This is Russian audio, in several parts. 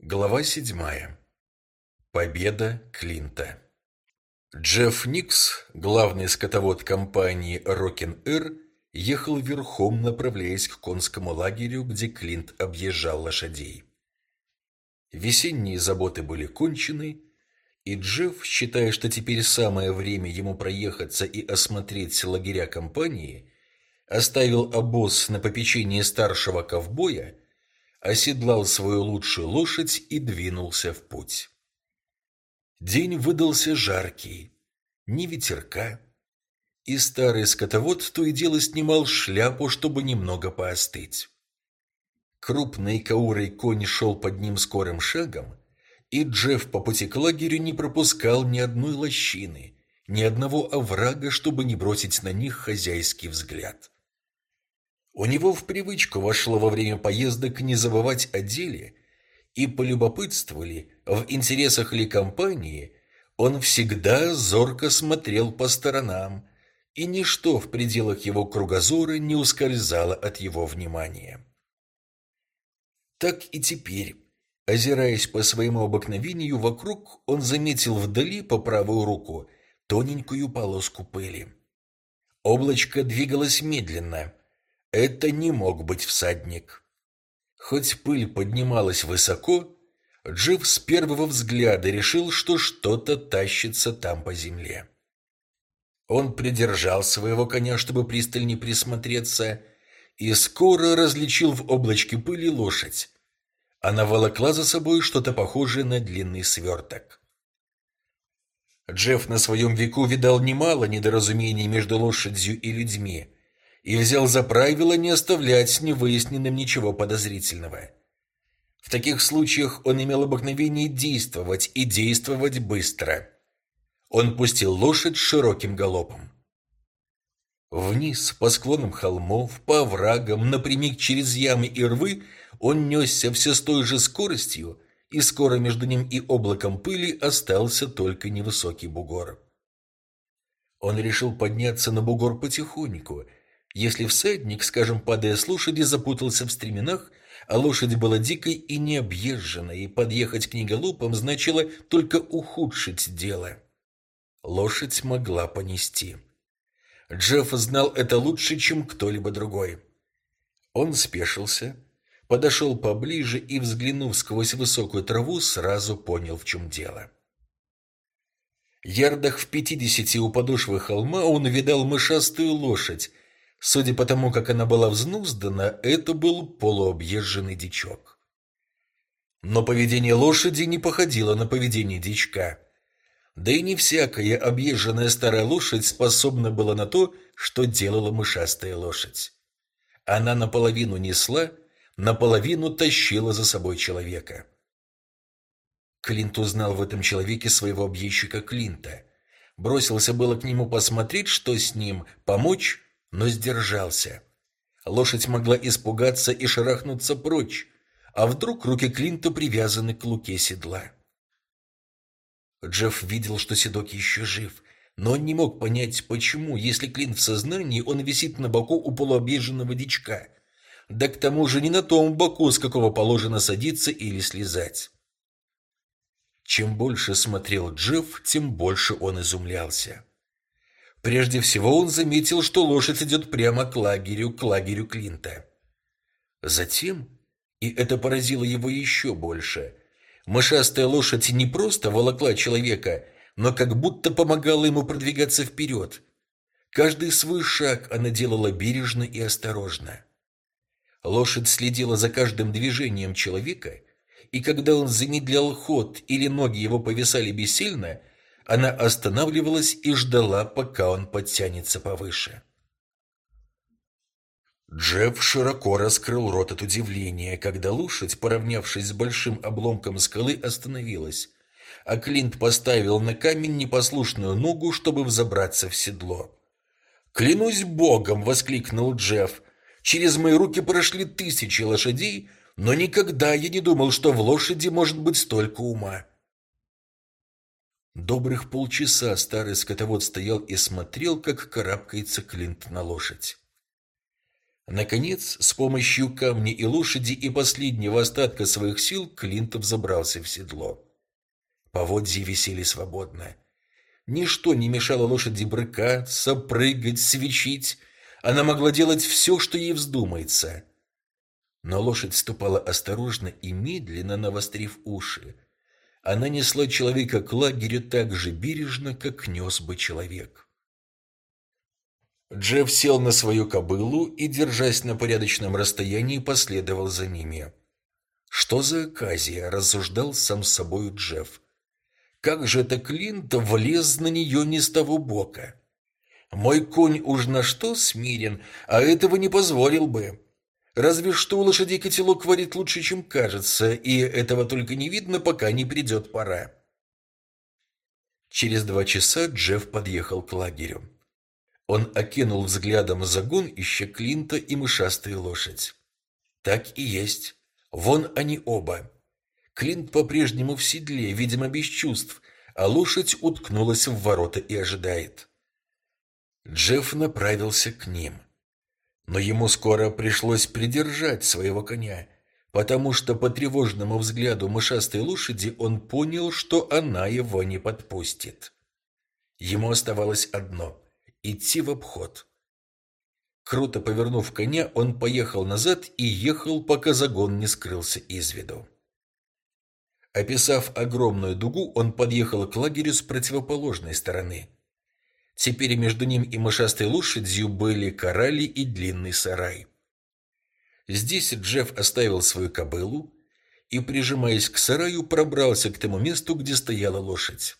Глава седьмая. Победа Клинта. Джефф Никс, главный скотовод компании Рокин Эр, ехал верхом, направляясь к конскому лагерю, где Клинт объезжал лошадей. Весенние заботы были кончены, и Джефф, считая, что теперь самое время ему проехаться и осмотреть лагеря компании, оставил обоз на попечение старшего ковбоя, оседлал свою лучшую лошадь и двинулся в путь. День выдался жаркий, ни ветерка, и старый скотовод то и дело снимал шляпу, чтобы немного поостыть. Крупный каурый конь шел под ним скорым шагом, и Джефф по пути к лагерю не пропускал ни одной лощины, ни одного оврага, чтобы не бросить на них хозяйский взгляд. У него в привычку вошло во время поездок не забывать о деле, и полюбопытствовали, в интересах ли компании, он всегда зорко смотрел по сторонам, и ничто в пределах его кругозора не ускользало от его внимания. Так и теперь, озираясь по своему обыкновению вокруг, он заметил вдали по правую руку тоненькую полоску пыли. Облачко двигалось медленно – это не мог быть всадник. Хоть пыль поднималась высоко, Джив с первого взгляда решил, что что-то тащится там по земле. Он придержал своего коня, чтобы пристальнее присмотреться, и скоро различил в облачке пыли лошадь. Она волокла за собой что-то похожее на длинный сверток. Джефф на своем веку видал немало недоразумений между лошадью и людьми, и взял за правило не оставлять невыясненным ничего подозрительного. В таких случаях он имел обыкновение действовать и действовать быстро. Он пустил лошадь широким галопом. Вниз, по склонам холмов, по оврагам, напрямик через ямы и рвы, он несся все с той же скоростью, и скоро между ним и облаком пыли остался только невысокий бугор. Он решил подняться на бугор потихоньку – если всадник, скажем, падая с лошади, запутался в стременах, а лошадь была дикой и необъезженной, и подъехать к ней значило только ухудшить дело. Лошадь могла понести. Джефф знал это лучше, чем кто-либо другой. Он спешился, подошел поближе и, взглянув сквозь высокую траву, сразу понял, в чем дело. Ярдах в пятидесяти у подошвы холма он видал мышастую лошадь, Судя по тому, как она была взнуздана, это был полуобъезженный дичок. Но поведение лошади не походило на поведение дичка. Да и не всякая объезженная старая лошадь способна была на то, что делала мышастая лошадь. Она наполовину несла, наполовину тащила за собой человека. Клинт узнал в этом человеке своего объездчика Клинта. Бросился было к нему посмотреть, что с ним, помочь, но сдержался. Лошадь могла испугаться и шарахнуться прочь, а вдруг руки Клинта привязаны к луке седла. Джефф видел, что седок еще жив, но он не мог понять, почему, если Клинт в сознании, он висит на боку у полуобъезженного дичка. Да к тому же не на том боку, с какого положено садиться или слезать. Чем больше смотрел Джефф, тем больше он изумлялся. Прежде всего он заметил, что лошадь идет прямо к лагерю, к лагерю Клинта. Затем, и это поразило его еще больше, мышастая лошадь не просто волокла человека, но как будто помогала ему продвигаться вперед. Каждый свой шаг она делала бережно и осторожно. Лошадь следила за каждым движением человека, и когда он замедлял ход или ноги его повисали бессильно, она останавливалась и ждала, пока он подтянется повыше. Джефф широко раскрыл рот от удивления, когда лошадь, поравнявшись с большим обломком скалы, остановилась, а Клинт поставил на камень непослушную ногу, чтобы взобраться в седло. «Клянусь богом!» — воскликнул Джефф. «Через мои руки прошли тысячи лошадей, но никогда я не думал, что в лошади может быть столько ума». Добрых полчаса старый скотовод стоял и смотрел, как карабкается Клинт на лошадь. Наконец, с помощью камня и лошади и последнего остатка своих сил Клинтов забрался в седло. Поводья висели свободно. Ничто не мешало лошади брыкаться, прыгать, свечить. Она могла делать все, что ей вздумается. Но лошадь ступала осторожно и медленно, навострив уши. Она несла человека к лагерю так же бережно, как нес бы человек. Джефф сел на свою кобылу и, держась на порядочном расстоянии, последовал за ними. «Что за оказия?» – рассуждал сам с собою Джефф. «Как же это Клинт влез на нее не с того бока? Мой конь уж на что смирен, а этого не позволил бы. Разве что у лошадей котелок варит лучше, чем кажется, и этого только не видно, пока не придет пора». Через два часа Джефф подъехал к лагерю. Он окинул взглядом загон, ища Клинта и мышастую лошадь. Так и есть. Вон они оба. Клинт по-прежнему в седле, видимо, без чувств, а лошадь уткнулась в ворота и ожидает. Джефф направился к ним. Но ему скоро пришлось придержать своего коня, потому что по тревожному взгляду мышастой лошади он понял, что она его не подпустит. Ему оставалось одно — идти в обход. Круто повернув коня, он поехал назад и ехал, пока загон не скрылся из виду. Описав огромную дугу, он подъехал к лагерю с противоположной стороны. Теперь между ним и мышастой лошадью были корали и длинный сарай. Здесь Джефф оставил свою кобылу и, прижимаясь к сараю, пробрался к тому месту, где стояла лошадь.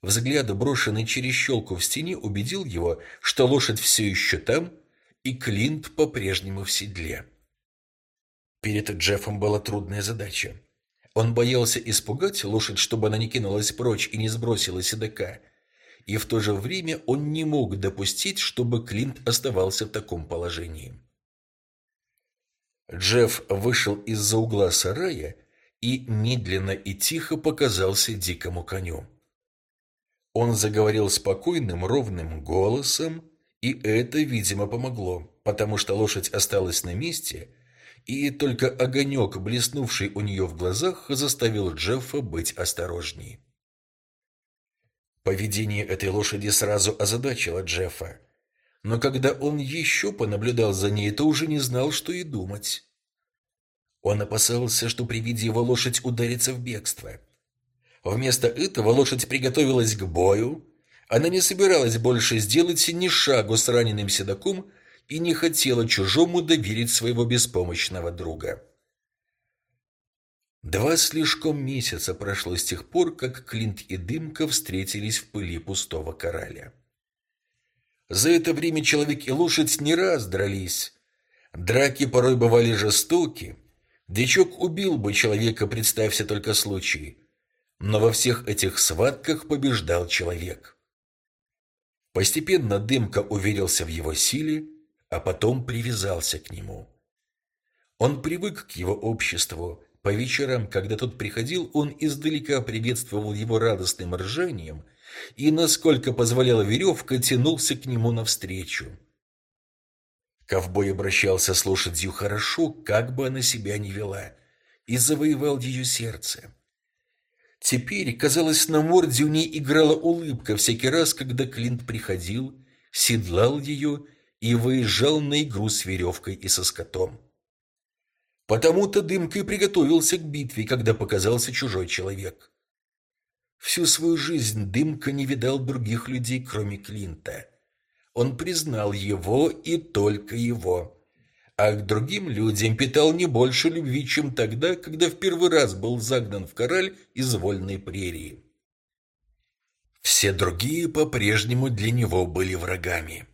Взгляд, брошенный через щелку в стене, убедил его, что лошадь все еще там, и Клинт по-прежнему в седле. Перед Джеффом была трудная задача. Он боялся испугать лошадь, чтобы она не кинулась прочь и не сбросила седока. И в то же время он не мог допустить, чтобы Клинт оставался в таком положении. Джефф вышел из-за угла сарая и медленно и тихо показался дикому коню. Он заговорил спокойным, ровным голосом, и это, видимо, помогло, потому что лошадь осталась на месте, и только огонек, блеснувший у нее в глазах, заставил Джеффа быть осторожней. Поведение этой лошади сразу озадачило Джеффа, но когда он еще понаблюдал за ней, то уже не знал, что и думать. Он опасался, что при виде его лошадь ударится в бегство – Вместо этого лошадь приготовилась к бою. Она не собиралась больше сделать ни шагу с раненым седаком и не хотела чужому доверить своего беспомощного друга. Два слишком месяца прошло с тех пор, как Клинт и Дымка встретились в пыли пустого кораля. За это время человек и лошадь не раз дрались. Драки порой бывали жестоки. Дичок убил бы человека, представься только случай но во всех этих схватках побеждал человек. Постепенно Дымка уверился в его силе, а потом привязался к нему. Он привык к его обществу. По вечерам, когда тот приходил, он издалека приветствовал его радостным ржанием и, насколько позволяла веревка, тянулся к нему навстречу. Ковбой обращался с лошадью хорошо, как бы она себя ни вела, и завоевал ее сердце. Теперь, казалось, на морде у ней играла улыбка всякий раз, когда Клинт приходил, седлал ее и выезжал на игру с веревкой и со скотом. Потому-то Дымка и приготовился к битве, когда показался чужой человек. Всю свою жизнь Дымка не видал других людей, кроме Клинта. Он признал его и только его а к другим людям питал не больше любви, чем тогда, когда в первый раз был загнан в кораль из вольной прерии. Все другие по-прежнему для него были врагами.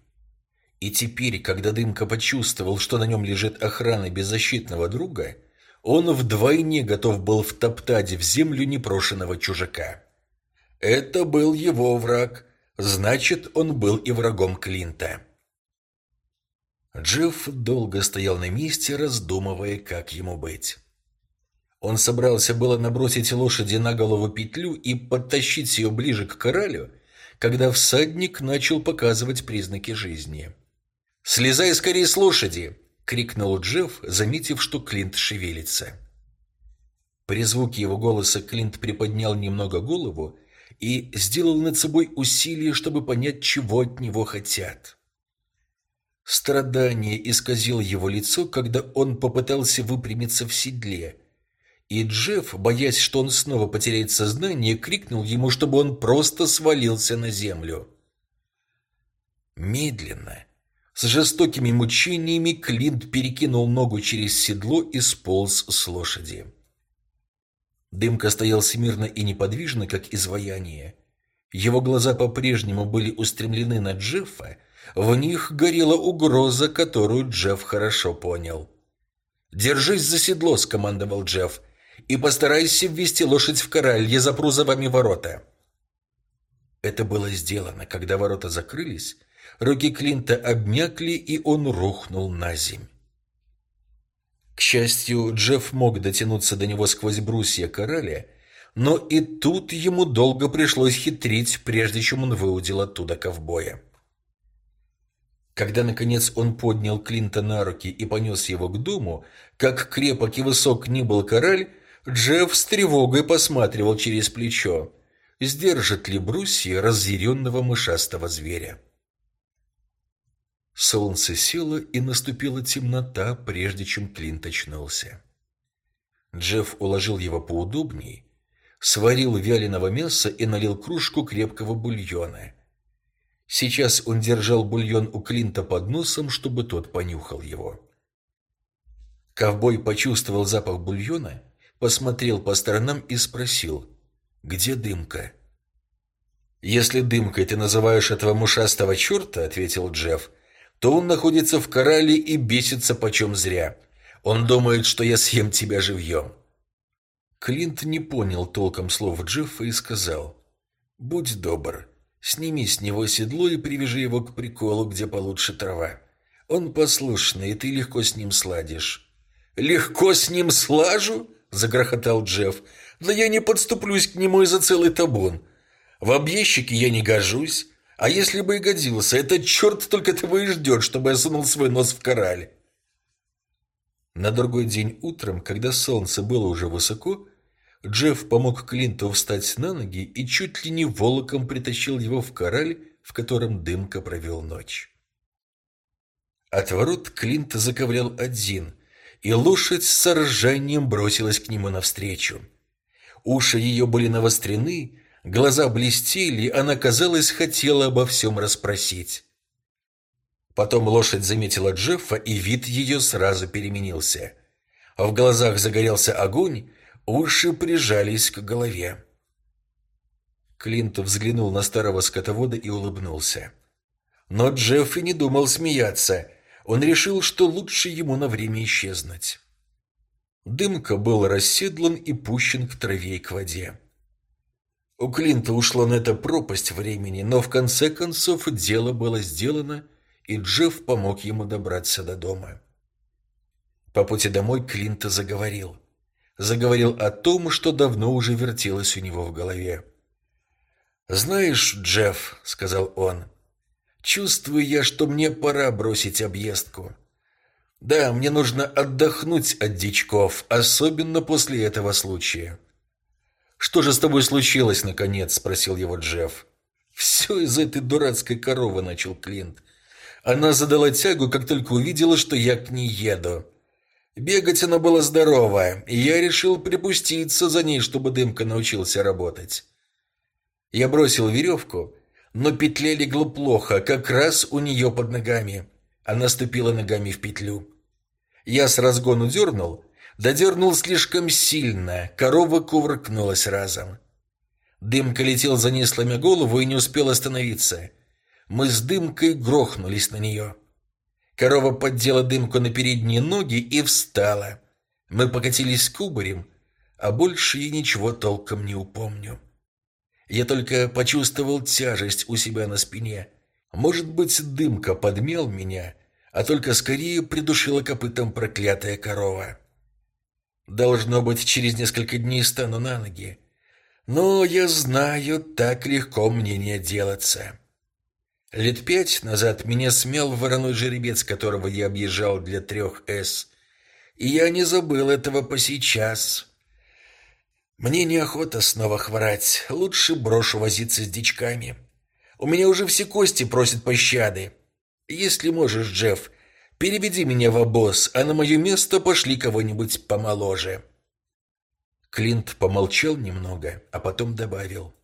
И теперь, когда Дымка почувствовал, что на нем лежит охрана беззащитного друга, он вдвойне готов был втоптать в землю непрошенного чужака. Это был его враг, значит, он был и врагом Клинта. Джефф долго стоял на месте, раздумывая, как ему быть. Он собрался было набросить лошади на голову петлю и подтащить ее ближе к коралю, когда всадник начал показывать признаки жизни. «Слезай скорее с лошади!» — крикнул Джефф, заметив, что Клинт шевелится. При звуке его голоса Клинт приподнял немного голову и сделал над собой усилие, чтобы понять, чего от него хотят. Страдание исказило его лицо, когда он попытался выпрямиться в седле. И Джефф, боясь, что он снова потеряет сознание, крикнул ему, чтобы он просто свалился на землю. Медленно, с жестокими мучениями, Клинт перекинул ногу через седло и сполз с лошади. Дымка стоял смирно и неподвижно, как изваяние. Его глаза по-прежнему были устремлены на Джеффа, в них горела угроза, которую Джефф хорошо понял. «Держись за седло», — скомандовал Джефф, «и постарайся ввести лошадь в кораль, я запру за вами ворота». Это было сделано, когда ворота закрылись, руки Клинта обмякли, и он рухнул на земь. К счастью, Джефф мог дотянуться до него сквозь брусья кораля, но и тут ему долго пришлось хитрить, прежде чем он выудил оттуда ковбоя. Когда, наконец, он поднял Клинта на руки и понес его к дому, как крепок и высок ни был кораль, Джефф с тревогой посматривал через плечо, сдержит ли брусья разъяренного мышастого зверя. Солнце село, и наступила темнота, прежде чем Клинт очнулся. Джефф уложил его поудобнее, сварил вяленого мяса и налил кружку крепкого бульона. Сейчас он держал бульон у Клинта под носом, чтобы тот понюхал его. Ковбой почувствовал запах бульона, посмотрел по сторонам и спросил, «Где дымка?» «Если дымкой ты называешь этого мушастого черта, — ответил Джефф, то он находится в корале и бесится почем зря. Он думает, что я съем тебя живьем. Клинт не понял толком слов Джеффа и сказал, «Будь добр, сними с него седло и привяжи его к приколу, где получше трава. Он послушный, и ты легко с ним сладишь». «Легко с ним слажу?» — загрохотал Джефф. «Да я не подступлюсь к нему из-за целый табун. В объездчике я не гожусь, а если бы и годился, этот черт только того и ждет, чтобы я сунул свой нос в кораль. На другой день утром, когда солнце было уже высоко, Джефф помог Клинту встать на ноги и чуть ли не волоком притащил его в кораль, в котором Дымка провел ночь. От ворот Клинт заковырял один, и лошадь с ржанием бросилась к нему навстречу. Уши ее были навострены, Глаза блестели, она, казалось, хотела обо всем расспросить. Потом лошадь заметила Джеффа, и вид ее сразу переменился. В глазах загорелся огонь, уши прижались к голове. Клинт взглянул на старого скотовода и улыбнулся. Но Джефф и не думал смеяться. Он решил, что лучше ему на время исчезнуть. Дымка был расседлан и пущен к траве и к воде. У Клинта ушло на это пропасть времени, но в конце концов дело было сделано, и Джефф помог ему добраться до дома. По пути домой Клинта заговорил. Заговорил о том, что давно уже вертелось у него в голове. «Знаешь, Джефф», — сказал он, — «чувствую я, что мне пора бросить объездку. Да, мне нужно отдохнуть от дичков, особенно после этого случая». «Что же с тобой случилось, наконец?» – спросил его Джефф. «Все из этой дурацкой коровы», – начал Клинт. Она задала тягу, как только увидела, что я к ней еду. Бегать она была здоровая, и я решил припуститься за ней, чтобы Дымка научился работать. Я бросил веревку, но петля легла плохо, как раз у нее под ногами. Она ступила ногами в петлю. Я с разгону дернул, Додернул слишком сильно, корова кувыркнулась разом. Дымка летел за ней, сломя голову, и не успел остановиться. Мы с Дымкой грохнулись на нее. Корова поддела Дымку на передние ноги и встала. Мы покатились кубарем, а больше я ничего толком не упомню. Я только почувствовал тяжесть у себя на спине. Может быть, Дымка подмел меня, а только скорее придушила копытом проклятая корова. Должно быть, через несколько дней стану на ноги. Но я знаю, так легко мне не отделаться. Лет пять назад меня смел вороной жеребец, которого я объезжал для трех «С». И я не забыл этого по сейчас. Мне неохота снова хворать. Лучше брошу возиться с дичками. У меня уже все кости просят пощады. Если можешь, Джефф, переведи меня в обоз, а на мое место пошли кого-нибудь помоложе». Клинт помолчал немного, а потом добавил.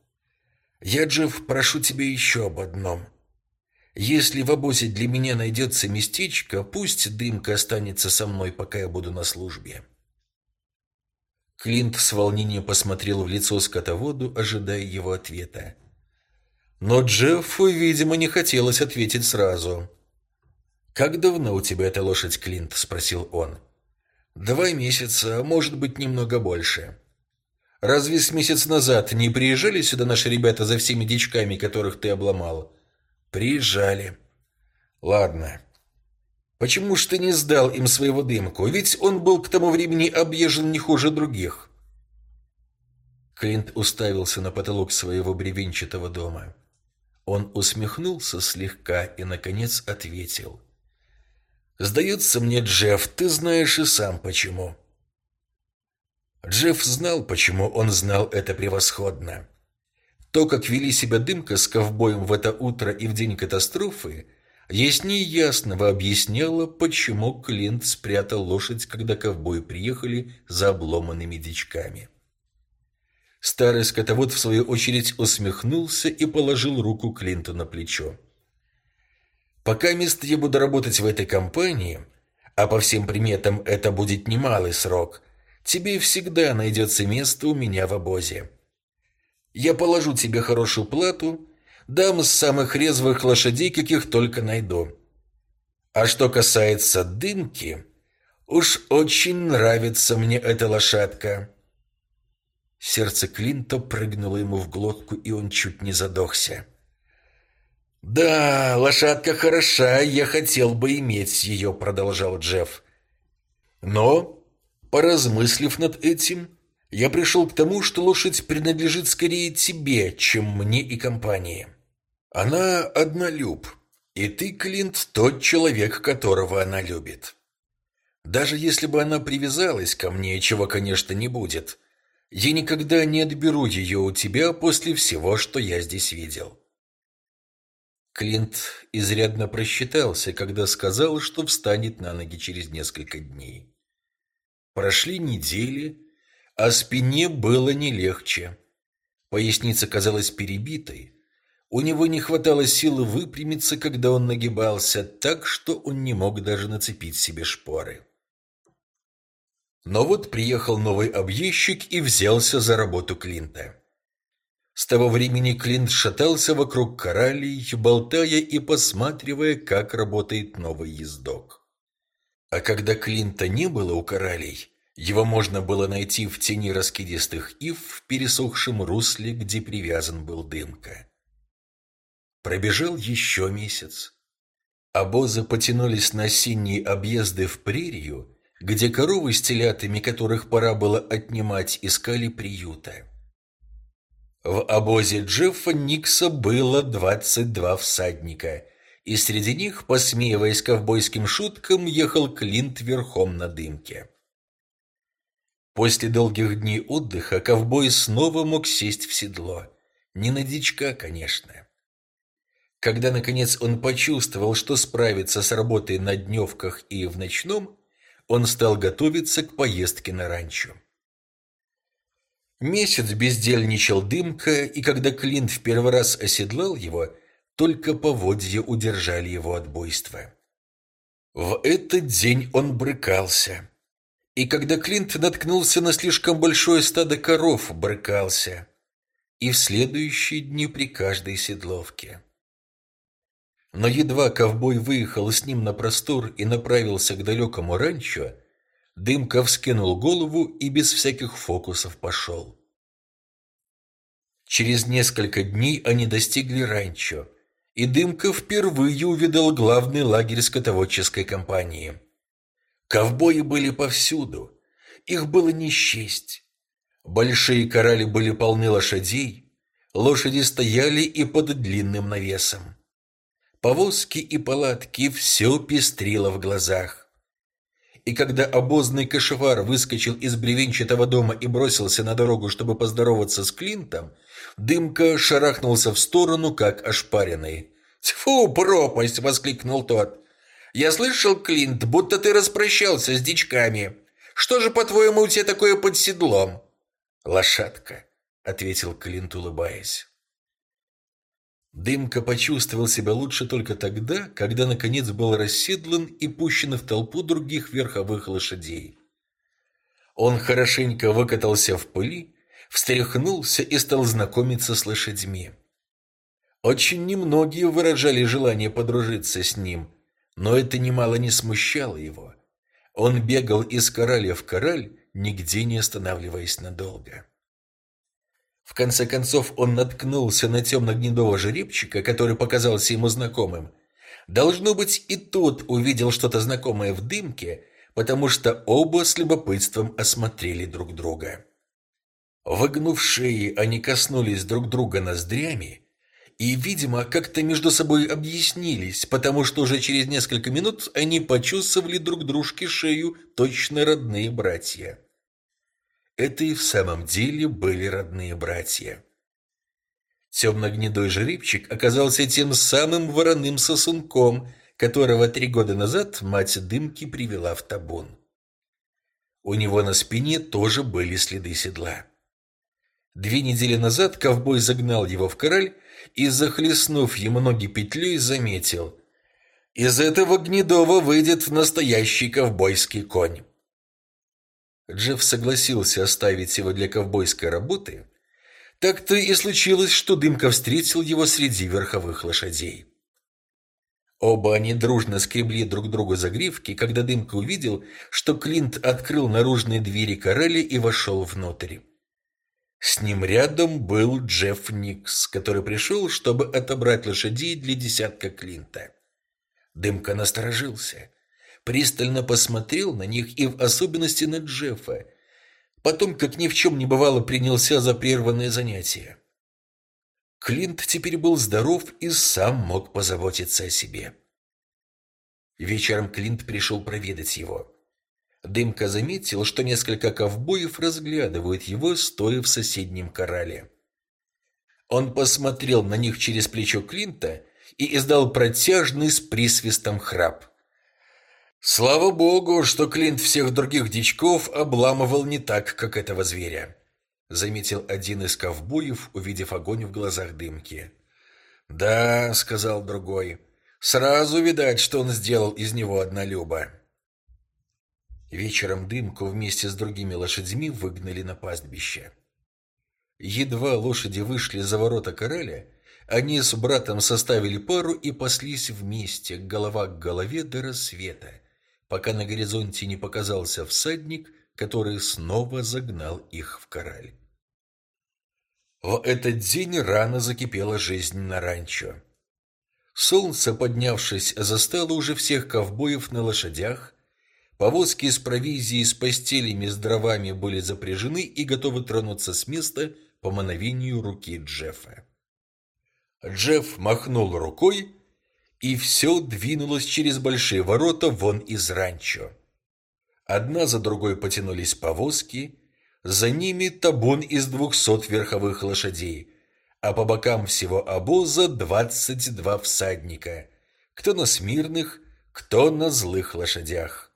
«Я, Джефф, прошу тебя еще об одном. Если в обозе для меня найдется местечко, пусть дымка останется со мной, пока я буду на службе». Клинт с волнением посмотрел в лицо скотоводу, ожидая его ответа. Но Джеффу, видимо, не хотелось ответить сразу. «Как давно у тебя эта лошадь, Клинт?» – спросил он. «Два месяца, может быть, немного больше. Разве с месяц назад не приезжали сюда наши ребята за всеми дичками, которых ты обломал?» «Приезжали». «Ладно. Почему ж ты не сдал им своего дымку? Ведь он был к тому времени объезжен не хуже других». Клинт уставился на потолок своего бревенчатого дома. Он усмехнулся слегка и, наконец, ответил. «Сдается мне, Джефф, ты знаешь и сам почему». Джефф знал, почему он знал это превосходно. То, как вели себя Дымка с ковбоем в это утро и в день катастрофы, яснее ясного объясняло, почему Клинт спрятал лошадь, когда ковбои приехали за обломанными дичками. Старый скотовод, в свою очередь, усмехнулся и положил руку Клинту на плечо. «Пока мест я буду работать в этой компании, а по всем приметам это будет немалый срок, тебе всегда найдется место у меня в обозе. Я положу тебе хорошую плату, дам с самых резвых лошадей, каких только найду. А что касается дымки, уж очень нравится мне эта лошадка». Сердце Клинта прыгнуло ему в глотку, и он чуть не задохся. «Да, лошадка хороша, я хотел бы иметь ее», — продолжал Джефф. «Но, поразмыслив над этим, я пришел к тому, что лошадь принадлежит скорее тебе, чем мне и компании. Она однолюб, и ты, Клинт, тот человек, которого она любит. Даже если бы она привязалась ко мне, чего, конечно, не будет, — я никогда не отберу ее у тебя после всего, что я здесь видел. Клинт изрядно просчитался, когда сказал, что встанет на ноги через несколько дней. Прошли недели, а спине было не легче. Поясница казалась перебитой. У него не хватало силы выпрямиться, когда он нагибался, так что он не мог даже нацепить себе шпоры. Но вот приехал новый объездчик и взялся за работу Клинта. С того времени Клинт шатался вокруг коралей, болтая и посматривая, как работает новый ездок. А когда Клинта не было у коралей, его можно было найти в тени раскидистых ив в пересохшем русле, где привязан был дымка. Пробежал еще месяц. Обозы потянулись на синие объезды в прерию, где коровы с телятами, которых пора было отнимать, искали приюта. В обозе Джеффа Никса было 22 всадника, и среди них, посмеиваясь ковбойским шуткам, ехал Клинт верхом на дымке. После долгих дней отдыха ковбой снова мог сесть в седло. Не на дичка, конечно. Когда, наконец, он почувствовал, что справится с работой на дневках и в ночном, он стал готовиться к поездке на ранчо. Месяц бездельничал дымка, и когда Клинт в первый раз оседлал его, только поводья удержали его от буйства. В этот день он брыкался. И когда Клинт наткнулся на слишком большое стадо коров, брыкался. И в следующие дни при каждой седловке. Но едва ковбой выехал с ним на простор и направился к далекому ранчо, Дымка вскинул голову и без всяких фокусов пошел. Через несколько дней они достигли ранчо, и Дымка впервые увидел главный лагерь скотоводческой компании. Ковбои были повсюду, их было не счесть. Большие корали были полны лошадей, лошади стояли и под длинным навесом. Повозки и палатки все пестрило в глазах. И когда обозный кошевар выскочил из бревенчатого дома и бросился на дорогу, чтобы поздороваться с Клинтом, Дымка шарахнулся в сторону, как ошпаренный. «Тьфу, пропасть!» — воскликнул тот. «Я слышал, Клинт, будто ты распрощался с дичками. Что же, по-твоему, у тебя такое под седлом?» «Лошадка», — ответил Клинт, улыбаясь. Дымка почувствовал себя лучше только тогда, когда наконец был расседлан и пущен в толпу других верховых лошадей. Он хорошенько выкатался в пыли, встряхнулся и стал знакомиться с лошадьми. Очень немногие выражали желание подружиться с ним, но это немало не смущало его. Он бегал из кораля в кораль, нигде не останавливаясь надолго. В конце концов он наткнулся на темно-гнедого жеребчика, который показался ему знакомым. Должно быть, и тот увидел что-то знакомое в дымке, потому что оба с любопытством осмотрели друг друга. Выгнув шеи, они коснулись друг друга ноздрями и, видимо, как-то между собой объяснились, потому что уже через несколько минут они почувствовали друг дружке шею точно родные братья. Это и в самом деле были родные братья. Темно-гнедой жеребчик оказался тем самым вороным сосунком, которого три года назад мать Дымки привела в табун. У него на спине тоже были следы седла. Две недели назад ковбой загнал его в кораль и, захлестнув ему ноги петлей, заметил «Из этого гнедого выйдет настоящий ковбойский конь». Джефф согласился оставить его для ковбойской работы, так-то и случилось, что Дымка встретил его среди верховых лошадей. Оба они дружно скребли друг другу за гривки, когда Дымка увидел, что Клинт открыл наружные двери короля и вошел внутрь. С ним рядом был Джефф Никс, который пришел, чтобы отобрать лошадей для десятка Клинта. Дымка насторожился пристально посмотрел на них и в особенности на Джеффа. Потом, как ни в чем не бывало, принялся за прерванное занятие. Клинт теперь был здоров и сам мог позаботиться о себе. Вечером Клинт пришел проведать его. Дымка заметил, что несколько ковбоев разглядывают его, стоя в соседнем корале. Он посмотрел на них через плечо Клинта и издал протяжный с присвистом храп. Слава богу, что Клинт всех других дичков обламывал не так, как этого зверя, заметил один из ковбоев, увидев огонь в глазах дымки. Да, сказал другой. Сразу видать, что он сделал из него однолюба. Вечером дымку вместе с другими лошадьми выгнали на пастбище. Едва лошади вышли за ворота короля, они с братом составили пару и паслись вместе, голова к голове до рассвета пока на горизонте не показался всадник, который снова загнал их в кораль. В этот день рано закипела жизнь на ранчо. Солнце, поднявшись, застало уже всех ковбоев на лошадях, повозки с провизией, с постелями, с дровами были запряжены и готовы тронуться с места по мановению руки Джеффа. Джефф махнул рукой, и все двинулось через большие ворота вон из ранчо. Одна за другой потянулись повозки, за ними табун из двухсот верховых лошадей, а по бокам всего обоза двадцать два всадника, кто на смирных, кто на злых лошадях.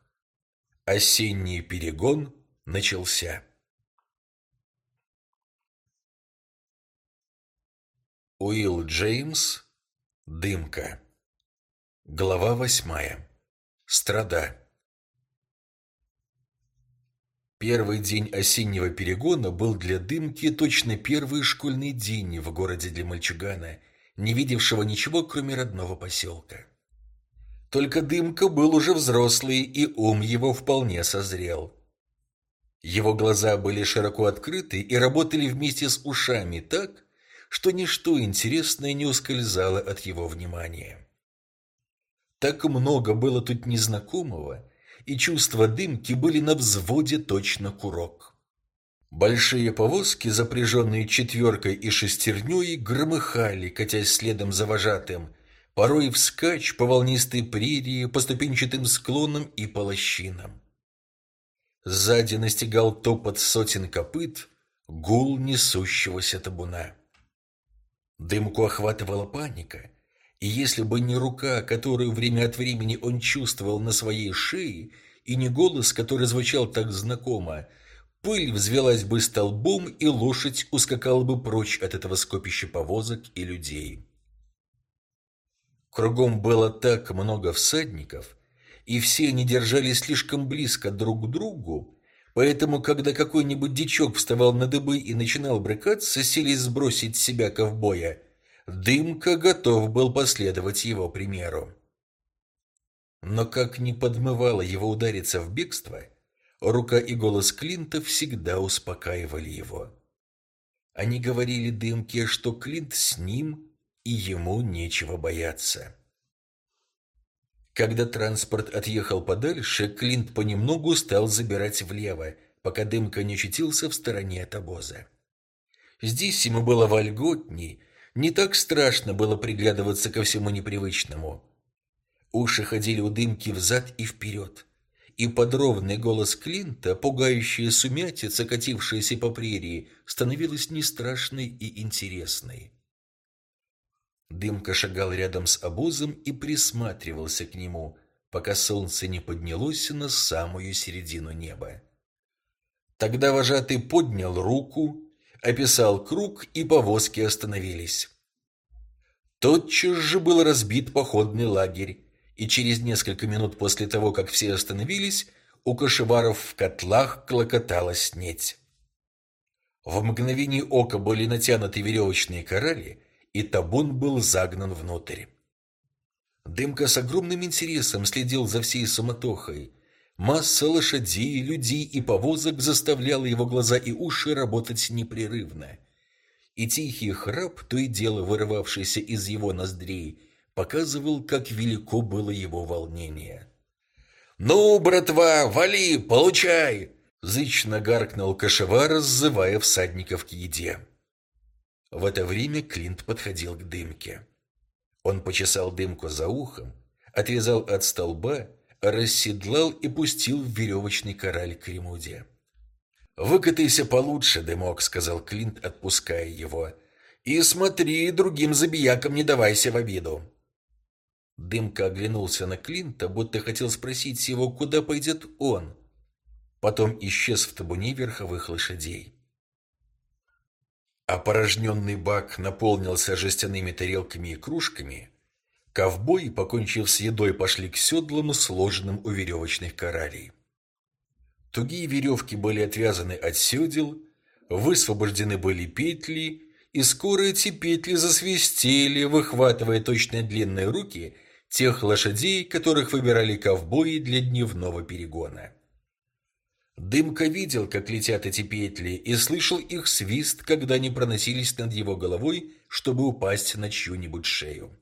Осенний перегон начался. Уилл Джеймс «Дымка» Глава восьмая. Страда. Первый день осеннего перегона был для Дымки точно первый школьный день в городе для мальчугана, не видевшего ничего, кроме родного поселка. Только Дымка был уже взрослый, и ум его вполне созрел. Его глаза были широко открыты и работали вместе с ушами так, что ничто интересное не ускользало от его внимания. Так много было тут незнакомого, и чувства дымки были на взводе точно курок. Большие повозки, запряженные четверкой и шестерней, громыхали, катясь следом за вожатым, порой вскачь по волнистой прерии, по ступенчатым склонам и по лощинам. Сзади настигал топот сотен копыт, гул несущегося табуна. Дымку охватывала паника, и если бы не рука, которую время от времени он чувствовал на своей шее, и не голос, который звучал так знакомо, пыль взвелась бы столбом, и лошадь ускакала бы прочь от этого скопища повозок и людей. Кругом было так много всадников, и все они держались слишком близко друг к другу, поэтому, когда какой-нибудь дичок вставал на дыбы и начинал брыкаться, селись сбросить с себя ковбоя – Дымка готов был последовать его примеру. Но как ни подмывало его удариться в бегство, рука и голос Клинта всегда успокаивали его. Они говорили Дымке, что Клинт с ним, и ему нечего бояться. Когда транспорт отъехал подальше, Клинт понемногу стал забирать влево, пока Дымка не очутился в стороне от обоза. Здесь ему было вольготней, не так страшно было приглядываться ко всему непривычному. Уши ходили у дымки взад и вперед. И подробный голос Клинта, пугающая сумятица, катившаяся по прерии, становилась не страшной и интересной. Дымка шагал рядом с обозом и присматривался к нему, пока солнце не поднялось на самую середину неба. Тогда вожатый поднял руку, описал круг, и повозки остановились. Тотчас же был разбит походный лагерь, и через несколько минут после того, как все остановились, у кошеваров в котлах клокотала снеть. В мгновение ока были натянуты веревочные корали, и табун был загнан внутрь. Дымка с огромным интересом следил за всей суматохой, Масса лошадей, людей и повозок заставляла его глаза и уши работать непрерывно. И тихий храп, то и дело вырывавшийся из его ноздрей, показывал, как велико было его волнение. «Ну, братва, вали, получай!» Зычно гаркнул кошевар, сзывая всадников к еде. В это время Клинт подходил к дымке. Он почесал дымку за ухом, отрезал от столба расседлал и пустил в веревочный кораль к Ремуде. «Выкатайся получше, дымок», — сказал Клинт, отпуская его. «И смотри, другим забиякам не давайся в обиду». Дымка оглянулся на Клинта, будто хотел спросить его, куда пойдет он. Потом исчез в табуне верховых лошадей. Опорожненный бак наполнился жестяными тарелками и кружками, Ковбои, покончив с едой, пошли к седлам, сложенным у веревочных коралей. Тугие веревки были отвязаны от седел, высвобождены были петли, и скоро эти петли засвистели, выхватывая точно длинные руки тех лошадей, которых выбирали ковбои для дневного перегона. Дымка видел, как летят эти петли, и слышал их свист, когда они проносились над его головой, чтобы упасть на чью-нибудь шею.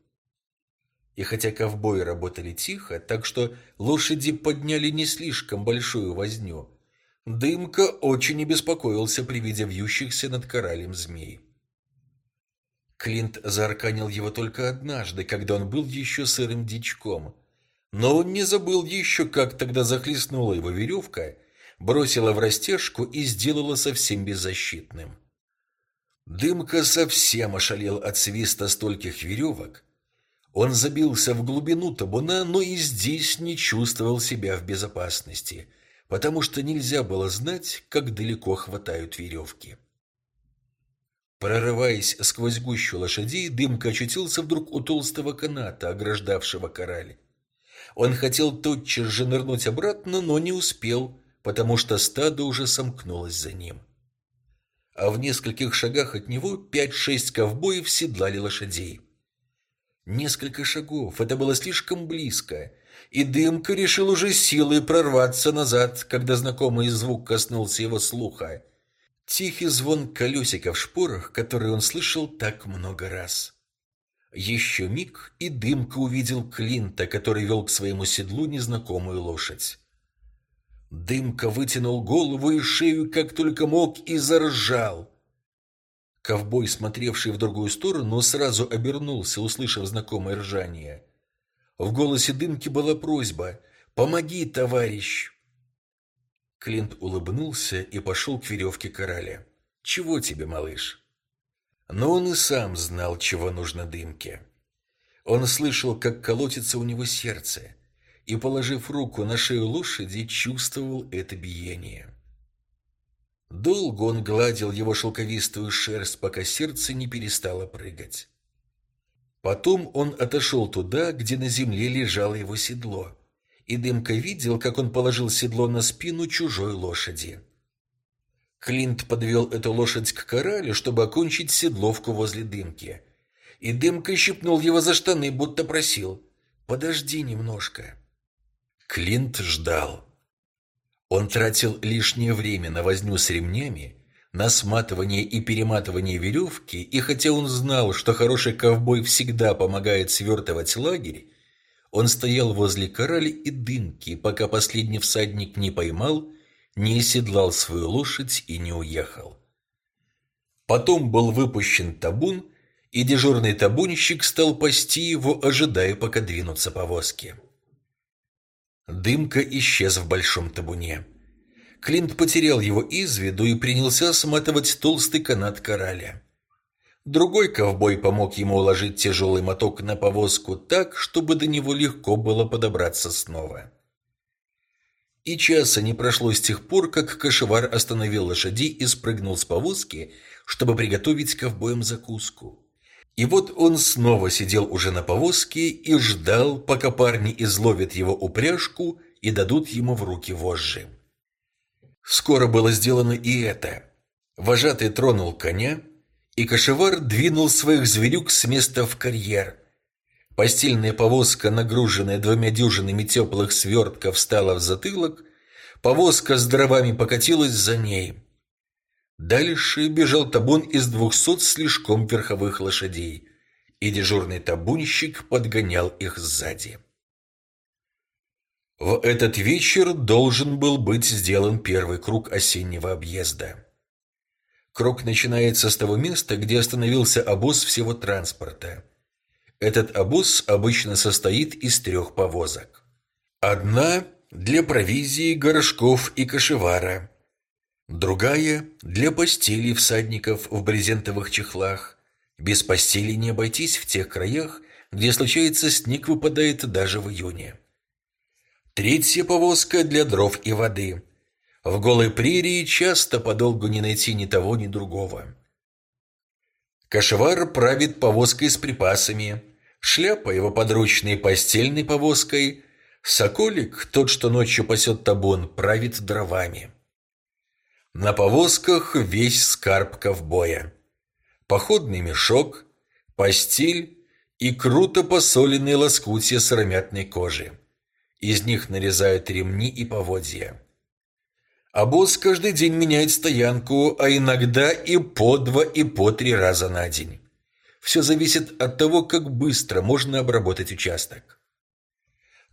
И хотя ковбои работали тихо, так что лошади подняли не слишком большую возню, Дымка очень обеспокоился при виде вьющихся над коралем змей. Клинт заарканил его только однажды, когда он был еще сырым дичком. Но он не забыл еще, как тогда захлестнула его веревка, бросила в растяжку и сделала совсем беззащитным. Дымка совсем ошалел от свиста стольких веревок, он забился в глубину табуна, но и здесь не чувствовал себя в безопасности, потому что нельзя было знать, как далеко хватают веревки. Прорываясь сквозь гущу лошадей, Дымка очутился вдруг у толстого каната, ограждавшего кораль. Он хотел тотчас же нырнуть обратно, но не успел, потому что стадо уже сомкнулось за ним. А в нескольких шагах от него пять-шесть ковбоев седлали лошадей. Несколько шагов, это было слишком близко, и Дымка решил уже силой прорваться назад, когда знакомый звук коснулся его слуха. Тихий звон колесика в шпорах, который он слышал так много раз. Еще миг, и Дымка увидел Клинта, который вел к своему седлу незнакомую лошадь. Дымка вытянул голову и шею, как только мог, и заржал. Ковбой, смотревший в другую сторону, сразу обернулся, услышав знакомое ржание. В голосе Дымки была просьба «Помоги, товарищ!» Клинт улыбнулся и пошел к веревке короля. «Чего тебе, малыш?» Но он и сам знал, чего нужно Дымке. Он слышал, как колотится у него сердце, и, положив руку на шею лошади, чувствовал это биение. Долго он гладил его шелковистую шерсть, пока сердце не перестало прыгать. Потом он отошел туда, где на земле лежало его седло, и Дымка видел, как он положил седло на спину чужой лошади. Клинт подвел эту лошадь к корале, чтобы окончить седловку возле Дымки – и Дымка щипнул его за штаны, будто просил «Подожди немножко». Клинт ждал. Он тратил лишнее время на возню с ремнями, на сматывание и перематывание веревки, и хотя он знал, что хороший ковбой всегда помогает свертывать лагерь, он стоял возле короли и дымки, пока последний всадник не поймал, не оседлал свою лошадь и не уехал. Потом был выпущен табун, и дежурный табунщик стал пасти его, ожидая, пока двинутся повозки. Дымка исчез в большом табуне. Клинт потерял его из виду и принялся сматывать толстый канат кораля. Другой ковбой помог ему уложить тяжелый моток на повозку так, чтобы до него легко было подобраться снова. И часа не прошло с тех пор, как кошевар остановил лошадей и спрыгнул с повозки, чтобы приготовить ковбоям закуску. И вот он снова сидел уже на повозке и ждал, пока парни изловят его упряжку и дадут ему в руки вожжи. Скоро было сделано и это. Вожатый тронул коня, и кошевар двинул своих зверюк с места в карьер. Постельная повозка, нагруженная двумя дюжинами теплых свертков, встала в затылок, повозка с дровами покатилась за ней – Дальше бежал табун из двухсот слишком верховых лошадей, и дежурный табунщик подгонял их сзади. В этот вечер должен был быть сделан первый круг осеннего объезда. Круг начинается с того места, где остановился обоз всего транспорта. Этот обоз обычно состоит из трех повозок. Одна для провизии, горшков и кошевара – Другая – для постели всадников в брезентовых чехлах. Без постели не обойтись в тех краях, где случается снег выпадает даже в июне. Третья повозка для дров и воды. В голой прерии часто подолгу не найти ни того, ни другого. Кашевар правит повозкой с припасами, шляпа его подручной постельной повозкой, соколик, тот, что ночью пасет табун, правит дровами. На повозках весь скарб ковбоя. Походный мешок, постель и круто посоленные лоскутья сыромятной кожи. Из них нарезают ремни и поводья. А каждый день меняет стоянку, а иногда и по два, и по три раза на день. Все зависит от того, как быстро можно обработать участок.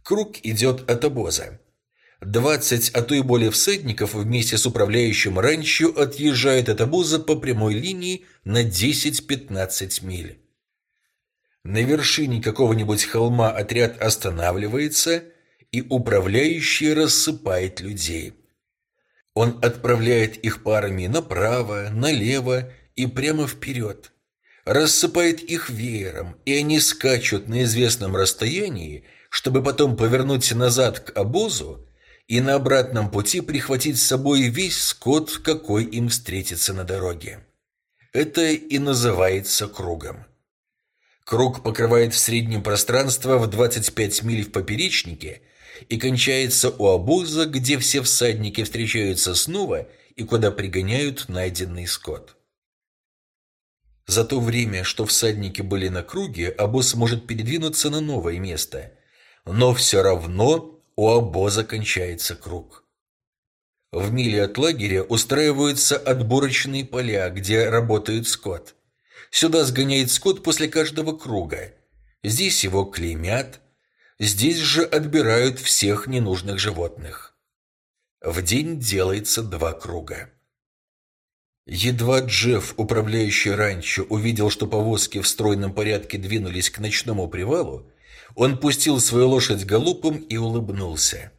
Круг идет от обоза. Двадцать, а то и более всадников вместе с управляющим ранчо отъезжают от обоза по прямой линии на 10-15 миль. На вершине какого-нибудь холма отряд останавливается, и управляющий рассыпает людей. Он отправляет их парами направо, налево и прямо вперед. Рассыпает их веером, и они скачут на известном расстоянии, чтобы потом повернуть назад к обозу и на обратном пути прихватить с собой весь скот, какой им встретится на дороге. Это и называется кругом. Круг покрывает в среднем пространство в 25 миль в поперечнике и кончается у обоза, где все всадники встречаются снова и куда пригоняют найденный скот. За то время, что всадники были на круге, обоз может передвинуться на новое место, но все равно у обоза кончается круг. В миле от лагеря устраиваются отборочные поля, где работает скот. Сюда сгоняет скот после каждого круга. Здесь его клеймят, здесь же отбирают всех ненужных животных. В день делается два круга. Едва Джефф, управляющий ранчо, увидел, что повозки в стройном порядке двинулись к ночному привалу, он пустил свою лошадь галопом и улыбнулся.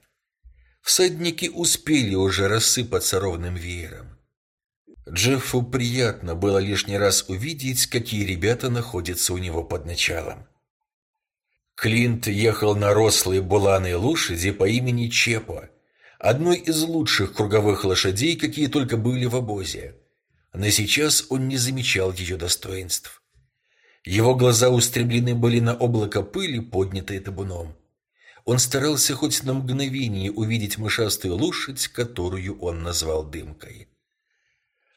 Всадники успели уже рассыпаться ровным веером. Джеффу приятно было лишний раз увидеть, какие ребята находятся у него под началом. Клинт ехал на рослой буланой лошади по имени Чепа, одной из лучших круговых лошадей, какие только были в обозе но сейчас он не замечал ее достоинств. Его глаза устремлены были на облако пыли, поднятое табуном. Он старался хоть на мгновение увидеть мышастую лошадь, которую он назвал Дымкой.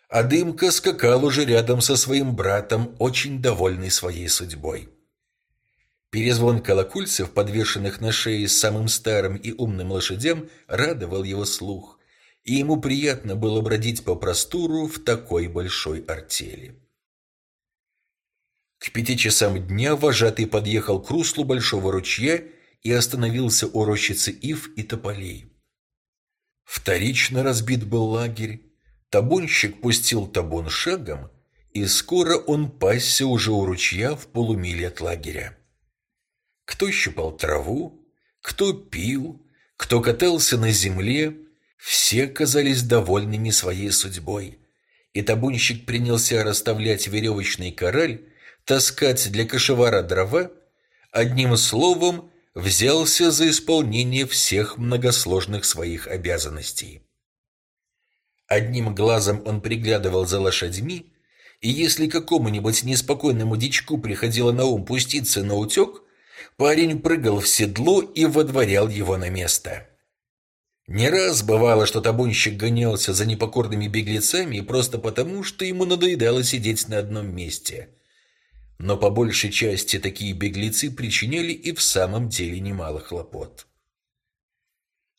А Дымка скакал уже рядом со своим братом, очень довольный своей судьбой. Перезвон колокольцев, подвешенных на шее самым старым и умным лошадям, радовал его слух и ему приятно было бродить по простору в такой большой артели. К пяти часам дня вожатый подъехал к руслу большого ручья и остановился у рощицы ив и тополей. Вторично разбит был лагерь, табунщик пустил табун шагом, и скоро он пасся уже у ручья в полумиле от лагеря. Кто щипал траву, кто пил, кто катался на земле, все казались довольными своей судьбой, и табунщик принялся расставлять веревочный кораль, таскать для кошевара дрова, одним словом, взялся за исполнение всех многосложных своих обязанностей. Одним глазом он приглядывал за лошадьми, и если какому-нибудь неспокойному дичку приходило на ум пуститься на утек, парень прыгал в седло и водворял его на место. Не раз бывало, что табунщик гонялся за непокорными беглецами просто потому, что ему надоедало сидеть на одном месте. Но по большей части такие беглецы причиняли и в самом деле немало хлопот.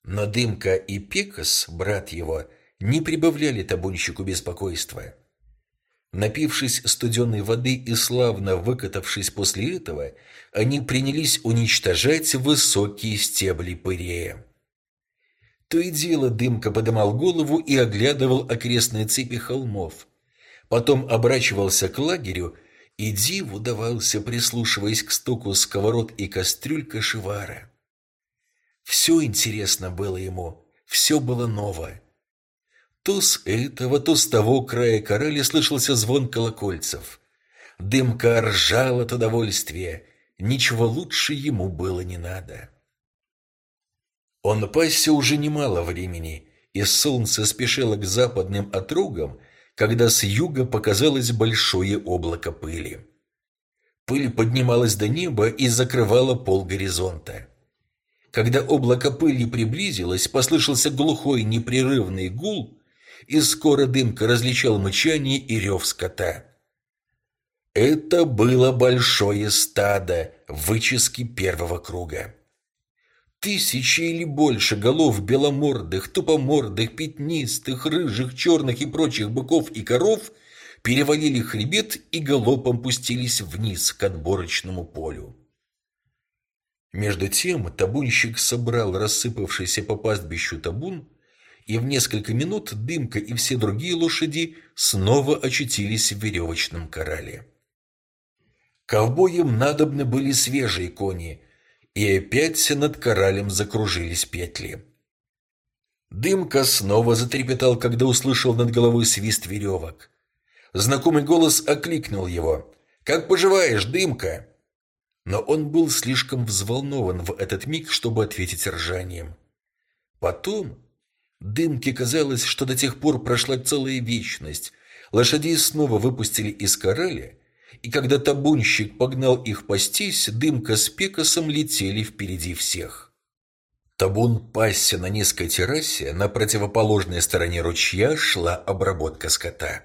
Но Дымка и Пекас, брат его, не прибавляли табунщику беспокойства. Напившись студеной воды и славно выкатавшись после этого, они принялись уничтожать высокие стебли пырея. То и дело Дымка подымал голову и оглядывал окрестные цепи холмов. Потом оборачивался к лагерю, и диву давался, прислушиваясь к стуку сковород и кастрюль кашевара. Все интересно было ему, все было новое. То с этого, то с того края короля слышался звон колокольцев. Дымка ржал от удовольствия, ничего лучше ему было не надо. Он пасся уже немало времени, и солнце спешило к западным отругам, когда с юга показалось большое облако пыли. Пыль поднималась до неба и закрывала пол горизонта. Когда облако пыли приблизилось, послышался глухой непрерывный гул, и скоро дымка различал мычание и рев скота. Это было большое стадо вычески первого круга. Тысячи или больше голов беломордых, тупомордых, пятнистых, рыжих, черных и прочих быков и коров перевалили хребет и галопом пустились вниз к отборочному полю. Между тем табунщик собрал рассыпавшийся по пастбищу табун, и в несколько минут Дымка и все другие лошади снова очутились в веревочном корале. Ковбоям надобны были свежие кони – и опять над коралем закружились петли. Дымка снова затрепетал, когда услышал над головой свист веревок. Знакомый голос окликнул его. «Как поживаешь, Дымка?» Но он был слишком взволнован в этот миг, чтобы ответить ржанием. Потом Дымке казалось, что до тех пор прошла целая вечность. Лошадей снова выпустили из кораля, и когда табунщик погнал их пастись, Дымка с Пекасом летели впереди всех. Табун пасся на низкой террасе, на противоположной стороне ручья шла обработка скота.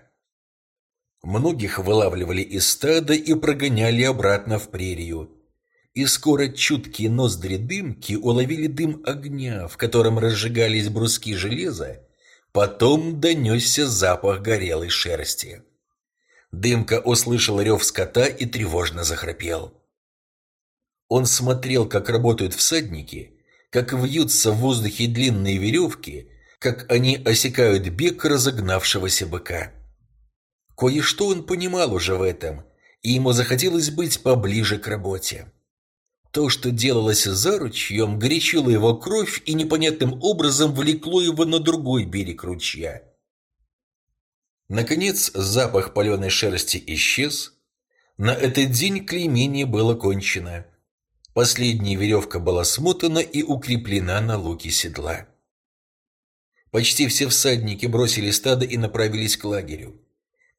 Многих вылавливали из стада и прогоняли обратно в прерию. И скоро чуткие ноздри дымки уловили дым огня, в котором разжигались бруски железа, потом донесся запах горелой шерсти. Дымка услышал рев скота и тревожно захрапел. Он смотрел, как работают всадники, как вьются в воздухе длинные веревки, как они осекают бег разогнавшегося быка. Кое-что он понимал уже в этом, и ему захотелось быть поближе к работе. То, что делалось за ручьем, горячило его кровь и непонятным образом влекло его на другой берег ручья. Наконец, запах паленой шерсти исчез. На этот день клеймение было кончено. Последняя веревка была смотана и укреплена на луке седла. Почти все всадники бросили стадо и направились к лагерю.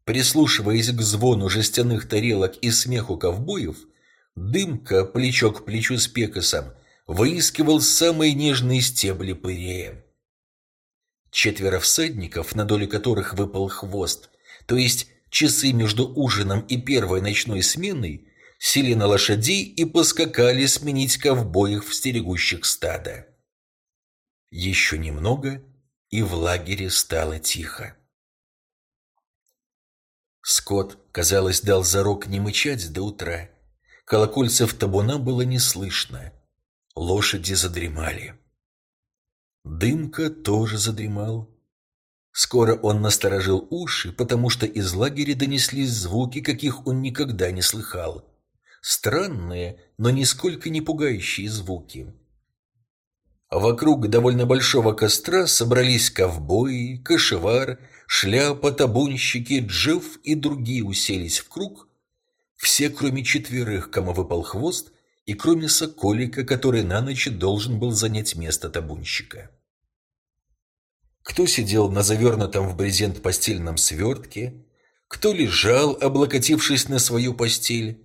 Прислушиваясь к звону жестяных тарелок и смеху ковбоев, Дымка, плечо к плечу с Пекасом, выискивал самые нежные стебли пырея. Четверо всадников, на долю которых выпал хвост, то есть часы между ужином и первой ночной сменой, сели на лошадей и поскакали сменить ковбоев, стерегущих стада. Еще немного, и в лагере стало тихо. Скотт, казалось, дал зарок не мычать до утра. Колокольцев табуна было не слышно. Лошади задремали. Дымка тоже задремал. Скоро он насторожил уши, потому что из лагеря донеслись звуки, каких он никогда не слыхал. Странные, но нисколько не пугающие звуки. Вокруг довольно большого костра собрались ковбои, кошевар, шляпа, табунщики, джив и другие уселись в круг все, кроме четверых, кому выпал хвост, и кроме Соколика, который на ночь должен был занять место табунщика. Кто сидел на завернутом в брезент постельном свертке, кто лежал, облокотившись на свою постель,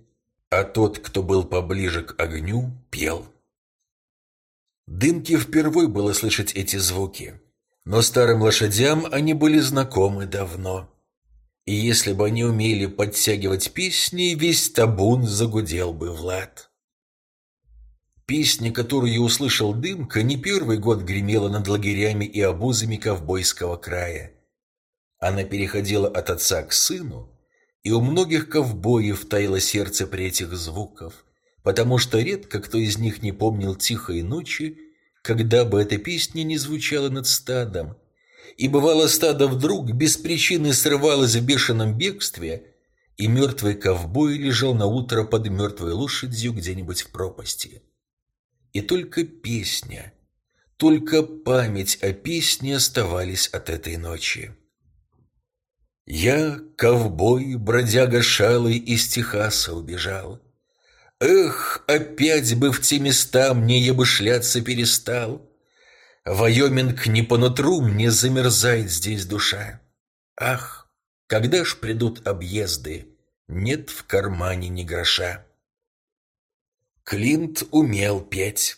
а тот, кто был поближе к огню, пел. Дымке впервой было слышать эти звуки, но старым лошадям они были знакомы давно. И если бы они умели подтягивать песни, весь табун загудел бы в лад. Песня, которую услышал Дымка, не первый год гремела над лагерями и обозами ковбойского края. Она переходила от отца к сыну, и у многих ковбоев таяло сердце при этих звуках, потому что редко кто из них не помнил тихой ночи, когда бы эта песня не звучала над стадом, и бывало стадо вдруг без причины срывалось в бешеном бегстве, и мертвый ковбой лежал на утро под мертвой лошадью где-нибудь в пропасти. И только песня, только память о песне оставались от этой ночи. Я, ковбой, бродяга шалый, из Техаса убежал. Эх, опять бы в те места мне я бы шляться перестал. Вайоминг не по нутру, мне замерзает здесь душа. Ах, когда ж придут объезды, нет в кармане ни гроша. Клинт умел петь.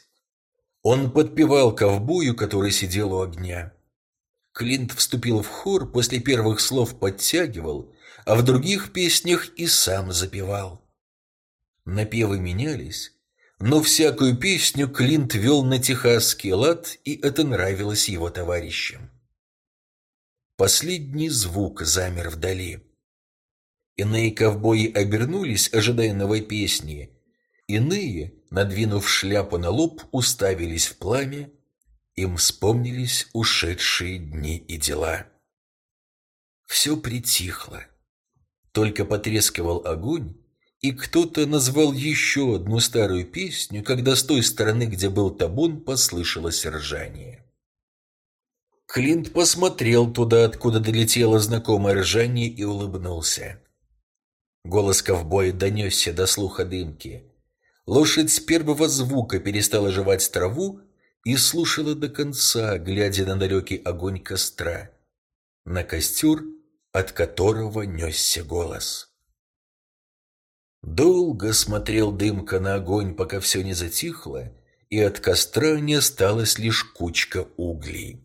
Он подпевал ковбою, который сидел у огня. Клинт вступил в хор, после первых слов подтягивал, а в других песнях и сам запевал. Напевы менялись, но всякую песню Клинт вел на техасский лад, и это нравилось его товарищам. Последний звук замер вдали. Иные ковбои обернулись, ожидая новой песни. Иные, надвинув шляпу на лоб, уставились в пламя. Им вспомнились ушедшие дни и дела. Все притихло. Только потрескивал огонь, и кто-то назвал еще одну старую песню, когда с той стороны, где был табун, послышалось ржание. Клинт посмотрел туда, откуда долетело знакомое ржание, и улыбнулся. Голос ковбоя донесся до слуха дымки. Лошадь с первого звука перестала жевать траву и слушала до конца, глядя на далекий огонь костра, на костер, от которого несся голос. Долго смотрел дымка на огонь, пока все не затихло, и от костра не осталась лишь кучка углей.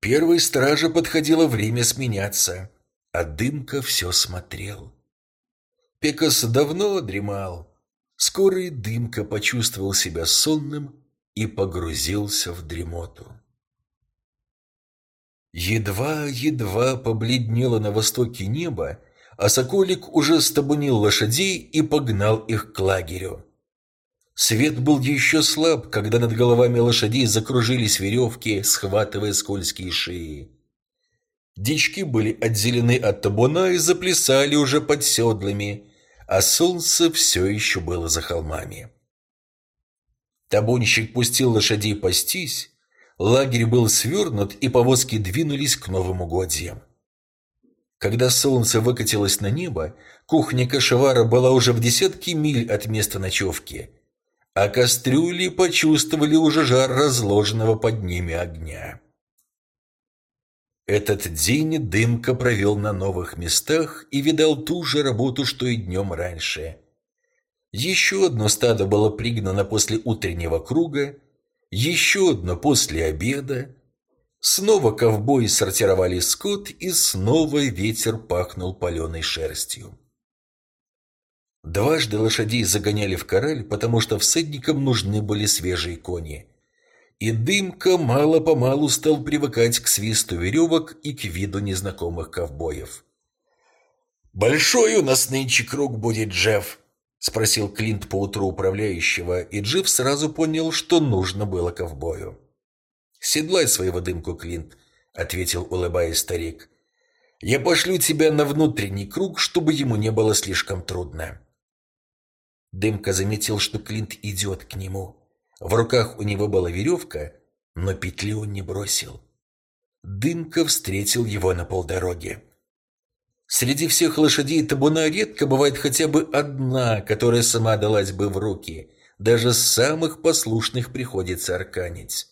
Первой страже подходило время сменяться, а дымка все смотрел. Пекас давно дремал. Скоро и дымка почувствовал себя сонным и погрузился в дремоту. Едва-едва побледнело на востоке небо, а Соколик уже стабунил лошадей и погнал их к лагерю. Свет был еще слаб, когда над головами лошадей закружились веревки, схватывая скользкие шеи. Дички были отделены от табуна и заплясали уже под седлами, а солнце все еще было за холмами. Табунщик пустил лошадей пастись, лагерь был свернут, и повозки двинулись к новым угодьям. Когда солнце выкатилось на небо, кухня кошевара была уже в десятки миль от места ночевки, а кастрюли почувствовали уже жар разложенного под ними огня. Этот день Дымка провел на новых местах и видал ту же работу, что и днем раньше. Еще одно стадо было пригнано после утреннего круга, еще одно после обеда. Снова ковбои сортировали скот, и снова ветер пахнул паленой шерстью. Дважды лошадей загоняли в кораль, потому что всадникам нужны были свежие кони. И Дымка мало-помалу стал привыкать к свисту веревок и к виду незнакомых ковбоев. «Большой у нас нынче круг будет, Джефф», — спросил Клинт поутру управляющего, и Джефф сразу понял, что нужно было ковбою. «Седлай своего дымку, Клинт», — ответил, улыбаясь старик. «Я пошлю тебя на внутренний круг, чтобы ему не было слишком трудно». Дымка заметил, что Клинт идет к нему. В руках у него была веревка, но петли он не бросил. Дымка встретил его на полдороге. Среди всех лошадей табуна редко бывает хотя бы одна, которая сама далась бы в руки. Даже самых послушных приходится арканить.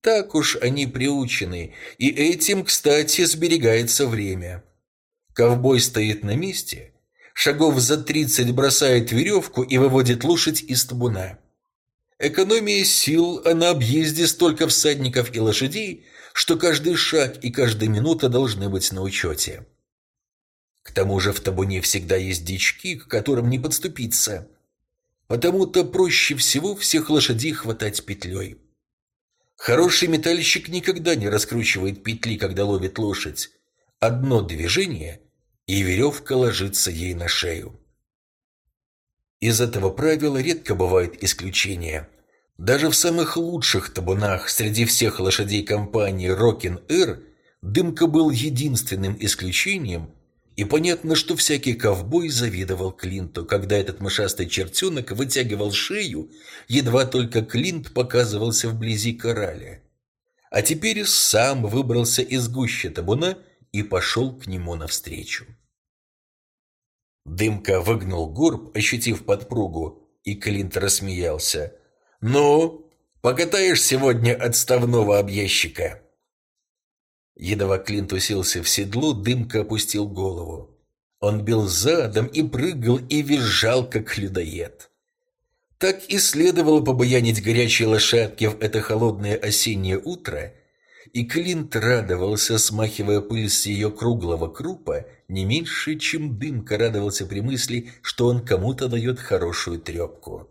Так уж они приучены, и этим, кстати, сберегается время. Ковбой стоит на месте, шагов за тридцать бросает веревку и выводит лошадь из табуна. Экономия сил, а на объезде столько всадников и лошадей, что каждый шаг и каждая минута должны быть на учете. К тому же в табуне всегда есть дички, к которым не подступиться. Потому-то проще всего всех лошадей хватать петлей. Хороший метальщик никогда не раскручивает петли, когда ловит лошадь. Одно движение, и веревка ложится ей на шею. Из этого правила редко бывает исключения. Даже в самых лучших табунах среди всех лошадей компании «Рокин-Эр» Дымка был единственным исключением, и понятно, что всякий ковбой завидовал Клинту, когда этот мышастый чертенок вытягивал шею, едва только Клинт показывался вблизи кораля. А теперь сам выбрался из гуща табуна и пошел к нему навстречу. Дымка выгнул горб, ощутив подпругу, и Клинт рассмеялся. «Ну, покатаешь сегодня отставного объездчика?» Едва Клинт уселся в седло, Дымка опустил голову. Он бил задом и прыгал и визжал, как людоед. Так и следовало побоянить горячей лошадке в это холодное осеннее утро, и Клинт радовался, смахивая пыль с ее круглого крупа, не меньше, чем Дымка радовался при мысли, что он кому-то дает хорошую трепку.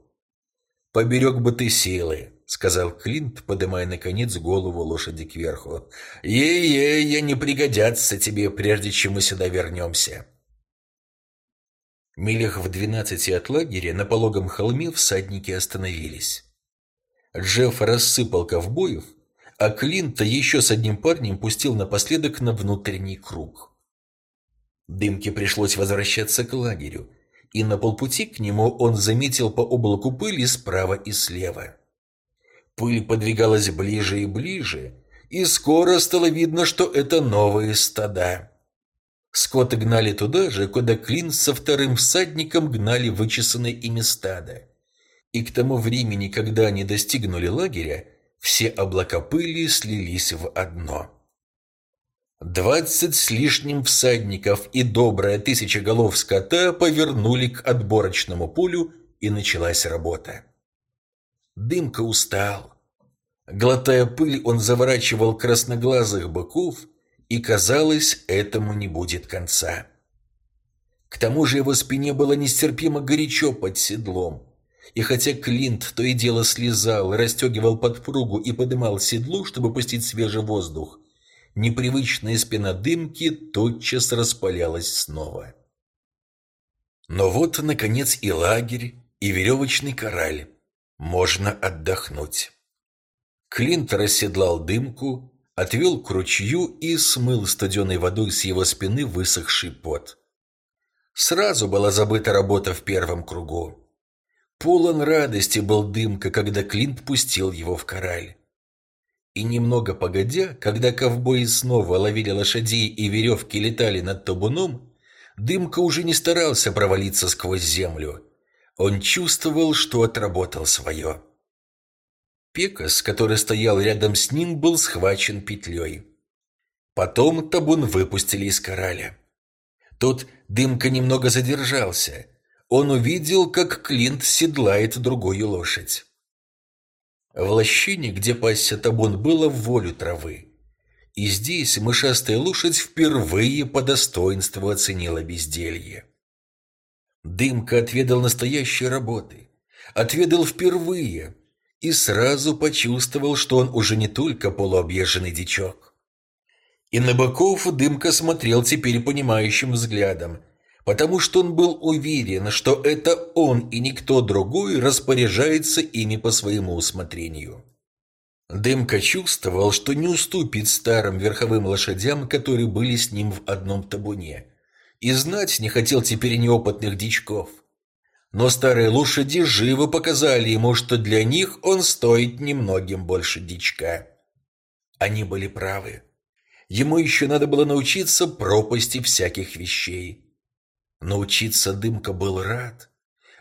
«Поберег бы ты силы», — сказал Клинт, подымая, наконец, голову лошади кверху. «Ей-ей, не пригодятся тебе, прежде чем мы сюда вернемся». Милях в двенадцати от лагеря на пологом холме всадники остановились. Джефф рассыпал ковбоев, а Клинта еще с одним парнем пустил напоследок на внутренний круг. Дымке пришлось возвращаться к лагерю, и на полпути к нему он заметил по облаку пыли справа и слева. Пыль подвигалась ближе и ближе, и скоро стало видно, что это новые стада. Скоты гнали туда же, куда Клин со вторым всадником гнали вычесанные ими стада. И к тому времени, когда они достигнули лагеря, все облака пыли слились в одно. Двадцать с лишним всадников и добрая тысяча голов скота повернули к отборочному полю, и началась работа. Дымка устал. Глотая пыль, он заворачивал красноглазых быков, и, казалось, этому не будет конца. К тому же его спине было нестерпимо горячо под седлом. И хотя Клинт то и дело слезал, расстегивал подпругу и подымал седло, чтобы пустить свежий воздух, непривычная спина дымки тотчас распалялась снова. Но вот, наконец, и лагерь, и веревочный кораль. Можно отдохнуть. Клинт расседлал дымку, отвел к ручью и смыл студеной водой с его спины высохший пот. Сразу была забыта работа в первом кругу. Полон радости был Дымка, когда Клинт пустил его в кораль. И немного погодя, когда ковбои снова ловили лошадей и веревки летали над табуном, Дымка уже не старался провалиться сквозь землю. Он чувствовал, что отработал свое. Пекас, который стоял рядом с ним, был схвачен петлей. Потом табун выпустили из кораля. Тут Дымка немного задержался. Он увидел, как Клинт седлает другую лошадь. В лощине, где пасся табун, было в волю травы. И здесь мышастая лошадь впервые по достоинству оценила безделье. Дымка отведал настоящей работы. Отведал впервые и сразу почувствовал, что он уже не только полуобъезженный дичок. И на боков Дымка смотрел теперь понимающим взглядом – потому что он был уверен, что это он и никто другой распоряжается ими по своему усмотрению. Дымка чувствовал, что не уступит старым верховым лошадям, которые были с ним в одном табуне, и знать не хотел теперь неопытных дичков. Но старые лошади живо показали ему, что для них он стоит немногим больше дичка. Они были правы. Ему еще надо было научиться пропасти всяких вещей. Научиться Дымка был рад,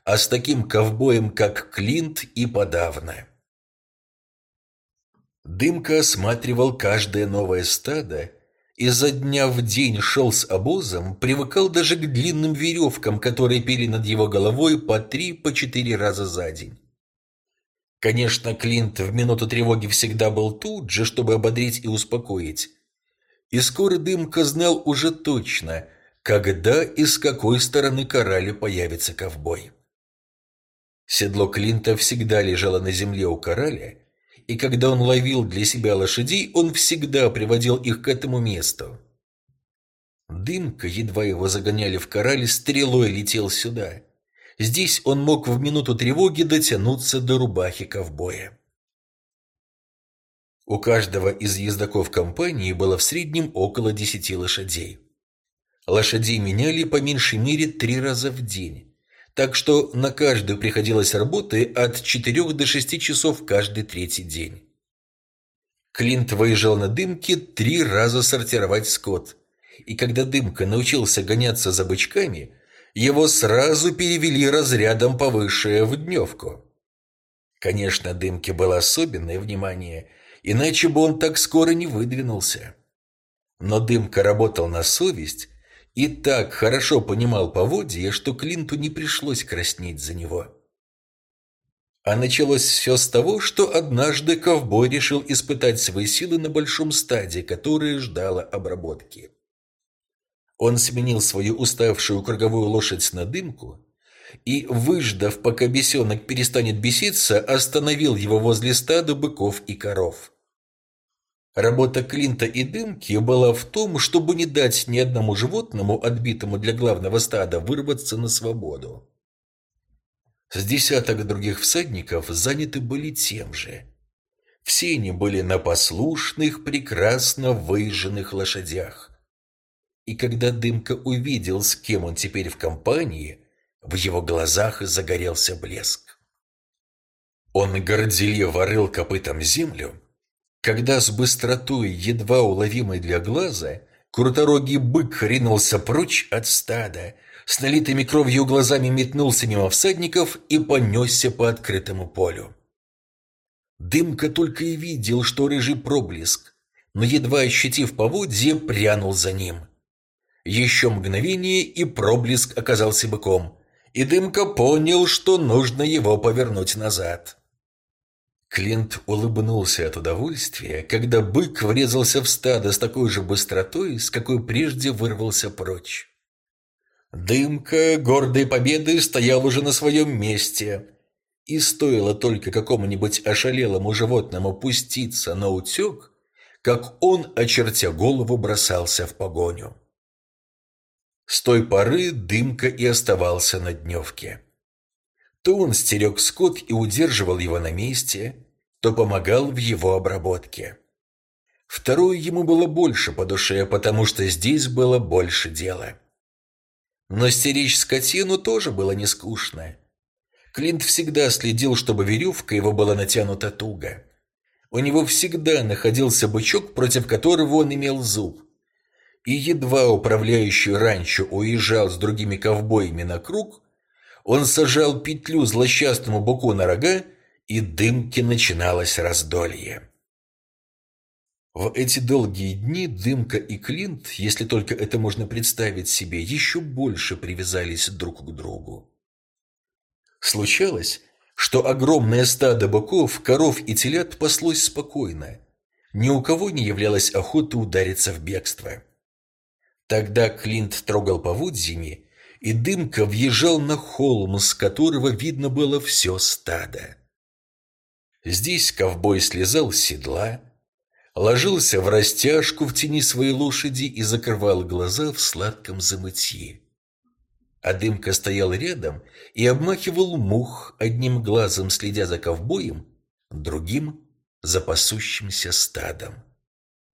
а с таким ковбоем, как Клинт, и подавно. Дымка осматривал каждое новое стадо, и за дня в день шел с обозом, привыкал даже к длинным веревкам, которые пили над его головой по три, по четыре раза за день. Конечно, Клинт в минуту тревоги всегда был тут же, чтобы ободрить и успокоить. И скоро Дымка знал уже точно, когда и с какой стороны корали появится ковбой. Седло Клинта всегда лежало на земле у кораля, и когда он ловил для себя лошадей, он всегда приводил их к этому месту. Дымка, едва его загоняли в корале, стрелой летел сюда. Здесь он мог в минуту тревоги дотянуться до рубахи ковбоя. У каждого из ездаков компании было в среднем около десяти лошадей. Лошадей меняли по меньшей мере три раза в день. Так что на каждую приходилось работы от 4 до 6 часов каждый третий день. Клинт выезжал на дымке три раза сортировать скот. И когда дымка научился гоняться за бычками, его сразу перевели разрядом повыше в дневку. Конечно, дымке было особенное внимание, иначе бы он так скоро не выдвинулся. Но дымка работал на совесть и так хорошо понимал поводья, что Клинту не пришлось краснеть за него. А началось все с того, что однажды ковбой решил испытать свои силы на большом стаде, которое ждало обработки. Он сменил свою уставшую круговую лошадь на дымку и, выждав, пока бесенок перестанет беситься, остановил его возле стада быков и коров. Работа Клинта и Дымки была в том, чтобы не дать ни одному животному, отбитому для главного стада, вырваться на свободу. С десяток других всадников заняты были тем же. Все они были на послушных, прекрасно выезженных лошадях. И когда Дымка увидел, с кем он теперь в компании, в его глазах загорелся блеск. Он горделиво рыл копытом землю, когда с быстротой, едва уловимой для глаза, круторогий бык ринулся прочь от стада, с налитыми кровью глазами метнулся мимо всадников и понесся по открытому полю. Дымка только и видел, что рыжий проблеск, но едва ощутив поводье, прянул за ним. Еще мгновение, и проблеск оказался быком, и Дымка понял, что нужно его повернуть назад. Клинт улыбнулся от удовольствия, когда бык врезался в стадо с такой же быстротой, с какой прежде вырвался прочь. Дымка гордой победы стоял уже на своем месте, и стоило только какому-нибудь ошалелому животному пуститься на утек, как он, очертя голову, бросался в погоню. С той поры Дымка и оставался на дневке. То он стерег скот и удерживал его на месте, то помогал в его обработке. Второе ему было больше по душе, потому что здесь было больше дела. Но стеречь скотину тоже было не скучно. Клинт всегда следил, чтобы веревка его была натянута туго. У него всегда находился бычок, против которого он имел зуб. И едва управляющий ранчо уезжал с другими ковбоями на круг, он сажал петлю злосчастному боку на рога, и дымки начиналось раздолье. В эти долгие дни Дымка и Клинт, если только это можно представить себе, еще больше привязались друг к другу. Случалось, что огромное стадо быков, коров и телят паслось спокойно. Ни у кого не являлась охота удариться в бегство. Тогда Клинт трогал поводьями, и Дымка въезжал на холм, с которого видно было все стадо. Здесь ковбой слезал с седла, ложился в растяжку в тени своей лошади и закрывал глаза в сладком замытье. А дымка стоял рядом и обмахивал мух, одним глазом следя за ковбоем, другим — за пасущимся стадом.